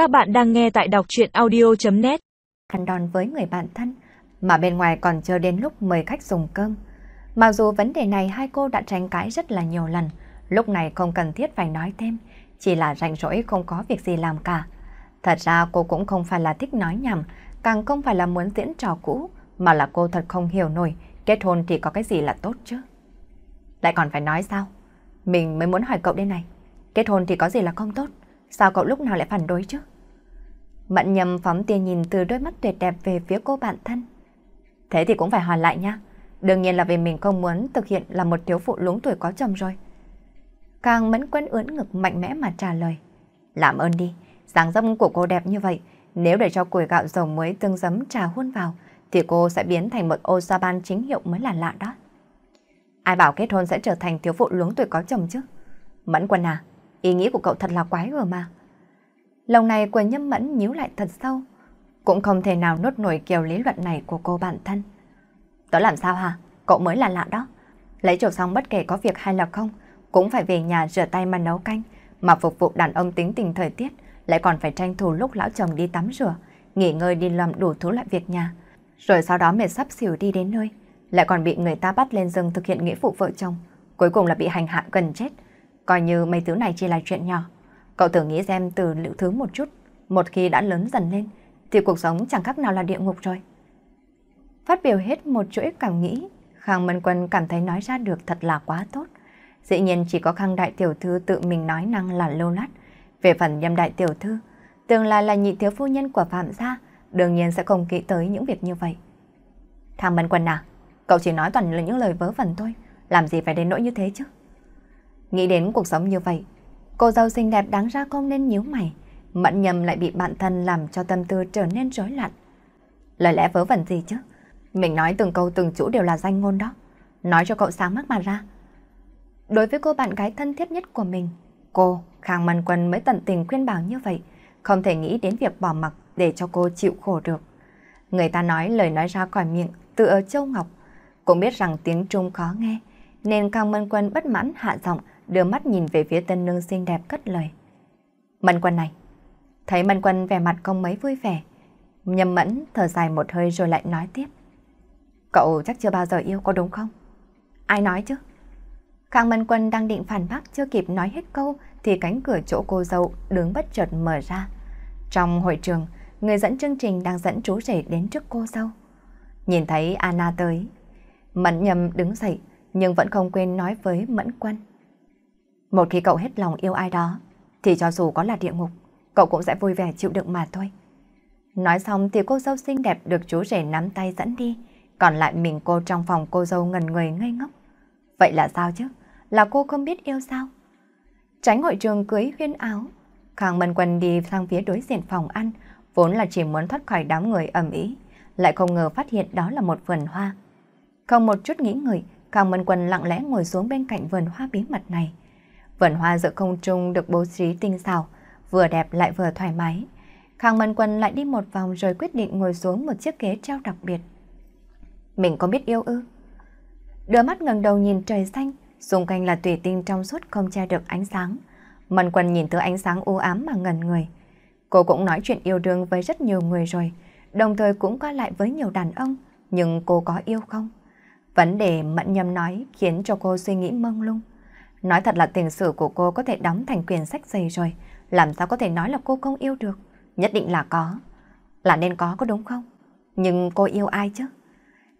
Các bạn đang nghe tại đọc chuyện audio.net Khăn đòn với người bạn thân, mà bên ngoài còn chưa đến lúc mời khách dùng cơm. Mặc dù vấn đề này hai cô đã tranh cãi rất là nhiều lần, lúc này không cần thiết phải nói thêm, chỉ là rảnh rỗi không có việc gì làm cả. Thật ra cô cũng không phải là thích nói nhầm, càng không phải là muốn diễn trò cũ, mà là cô thật không hiểu nổi kết hôn thì có cái gì là tốt chứ. Lại còn phải nói sao? Mình mới muốn hỏi cậu đây này, kết hôn thì có gì là không tốt? Sao cậu lúc nào lại phản đối chứ? Mận nhầm phóng tia nhìn từ đôi mắt tuyệt đẹp về phía cô bạn thân. Thế thì cũng phải hoàn lại nhá. Đương nhiên là vì mình không muốn thực hiện là một thiếu phụ lúng tuổi có chồng rồi. Càng mẫn quân ưỡn ngực mạnh mẽ mà trả lời. Làm ơn đi, dáng dâm của cô đẹp như vậy, nếu để cho củi gạo dầu muối tương giấm trà hôn vào, thì cô sẽ biến thành một ô sa ban chính hiệu mới là lạ đó. Ai bảo kết hôn sẽ trở thành thiếu phụ luống tuổi có chồng chứ? Mẫn quân à, ý nghĩ của cậu thật là quái gở mà. Lòng này của nhâm mẫn nhíu lại thật sâu, cũng không thể nào nuốt nổi kiểu lý luận này của cô bản thân. Tớ làm sao hả? Cậu mới là lạ đó. Lấy chồng xong bất kể có việc hay là không, cũng phải về nhà rửa tay mà nấu canh, mà phục vụ đàn ông tính tình thời tiết, lại còn phải tranh thủ lúc lão chồng đi tắm rửa, nghỉ ngơi đi làm đủ thứ lại việc nhà. Rồi sau đó mệt sắp xỉu đi đến nơi, lại còn bị người ta bắt lên rừng thực hiện nghĩa vụ vợ chồng, cuối cùng là bị hành hạ gần chết. Coi như mấy thứ này chỉ là chuyện nhỏ. Cậu thử nghĩ xem từ liệu thứ một chút, một khi đã lớn dần lên, thì cuộc sống chẳng khác nào là địa ngục rồi. Phát biểu hết một chuỗi cảm nghĩ, Khang Mân Quân cảm thấy nói ra được thật là quá tốt. Dĩ nhiên chỉ có Khang Đại Tiểu Thư tự mình nói năng là lâu lát. Về phần nhâm Đại Tiểu Thư, tương lai là nhị thiếu phu nhân của Phạm gia, đương nhiên sẽ không nghĩ tới những việc như vậy. Thằng Mân Quân à, cậu chỉ nói toàn là những lời vớ vẩn thôi, làm gì phải đến nỗi như thế chứ? Nghĩ đến cuộc sống như vậy, cô dâu xinh đẹp đáng ra không nên nhíu mày, mẫn nhầm lại bị bạn thân làm cho tâm tư trở nên rối loạn. Lời lẽ vớ vẩn gì chứ? Mình nói từng câu từng chữ đều là danh ngôn đó. Nói cho cậu sáng mắt mà ra. Đối với cô bạn gái thân thiết nhất của mình, cô, Khang Mân Quân mới tận tình khuyên bảo như vậy, không thể nghĩ đến việc bỏ mặc để cho cô chịu khổ được. Người ta nói lời nói ra khỏi miệng từ ở Châu Ngọc, cũng biết rằng tiếng Trung khó nghe, nên Khang Mân Quân bất mãn hạ giọng đưa mắt nhìn về phía tân nương xinh đẹp cất lời. Mân Quân này, thấy Mân Quân vẻ mặt không mấy vui vẻ, nhầm mẫn thở dài một hơi rồi lại nói tiếp. Cậu chắc chưa bao giờ yêu có đúng không? Ai nói chứ? Khang Mân Quân đang định phản bác chưa kịp nói hết câu thì cánh cửa chỗ cô dâu đứng bất chợt mở ra. Trong hội trường, người dẫn chương trình đang dẫn chú rể đến trước cô dâu. Nhìn thấy Anna tới, Mẫn nhầm đứng dậy nhưng vẫn không quên nói với Mẫn Quân. Một khi cậu hết lòng yêu ai đó, thì cho dù có là địa ngục, cậu cũng sẽ vui vẻ chịu đựng mà thôi. Nói xong thì cô dâu xinh đẹp được chú rể nắm tay dẫn đi, còn lại mình cô trong phòng cô dâu ngần người ngây ngốc. Vậy là sao chứ? Là cô không biết yêu sao? Tránh hội trường cưới huyên áo, Khang Mân Quân đi sang phía đối diện phòng ăn, vốn là chỉ muốn thoát khỏi đám người ẩm ý, lại không ngờ phát hiện đó là một vườn hoa. Không một chút nghĩ ngợi, Khang Mân Quân lặng lẽ ngồi xuống bên cạnh vườn hoa bí mật này. Vườn hoa giữa không trung được bố trí tinh xảo, vừa đẹp lại vừa thoải mái. Khang Mân Quân lại đi một vòng rồi quyết định ngồi xuống một chiếc ghế treo đặc biệt. Mình có biết yêu ư? Đôi mắt ngẩng đầu nhìn trời xanh, xung quanh là tùy tinh trong suốt không che được ánh sáng. Mân Quân nhìn thứ ánh sáng u ám mà ngẩn người. Cô cũng nói chuyện yêu đương với rất nhiều người rồi, đồng thời cũng qua lại với nhiều đàn ông, nhưng cô có yêu không? Vấn đề mẫn nhầm nói khiến cho cô suy nghĩ mông lung. Nói thật là tình sử của cô có thể đóng thành quyền sách dày rồi, làm sao có thể nói là cô không yêu được? Nhất định là có. Là nên có có đúng không? Nhưng cô yêu ai chứ?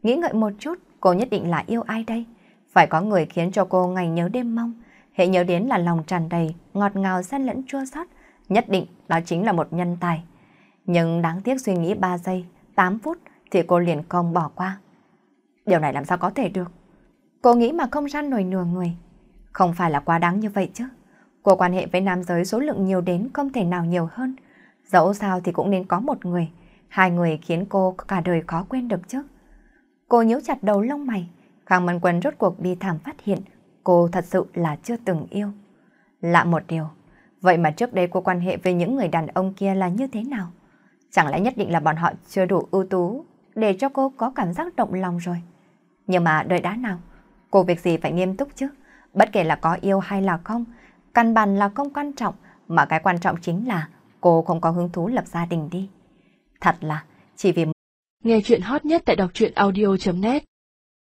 Nghĩ ngợi một chút, cô nhất định là yêu ai đây? Phải có người khiến cho cô ngày nhớ đêm mong. Hệ nhớ đến là lòng tràn đầy, ngọt ngào xen lẫn chua xót nhất định đó chính là một nhân tài. Nhưng đáng tiếc suy nghĩ 3 giây, 8 phút thì cô liền không bỏ qua. Điều này làm sao có thể được? Cô nghĩ mà không ra nổi nửa người. Không phải là quá đáng như vậy chứ. Cô quan hệ với nam giới số lượng nhiều đến không thể nào nhiều hơn. Dẫu sao thì cũng nên có một người. Hai người khiến cô cả đời khó quên được chứ. Cô nhíu chặt đầu lông mày. Khang Mân Quân rốt cuộc bi thảm phát hiện cô thật sự là chưa từng yêu. Lạ một điều. Vậy mà trước đây cô quan hệ với những người đàn ông kia là như thế nào? Chẳng lẽ nhất định là bọn họ chưa đủ ưu tú để cho cô có cảm giác động lòng rồi? Nhưng mà đợi đã nào? Cô việc gì phải nghiêm túc chứ? Bất kể là có yêu hay là không, căn bản là không quan trọng, mà cái quan trọng chính là cô không có hứng thú lập gia đình đi. Thật là, chỉ vì... Nghe chuyện hot nhất tại đọc truyện audio.net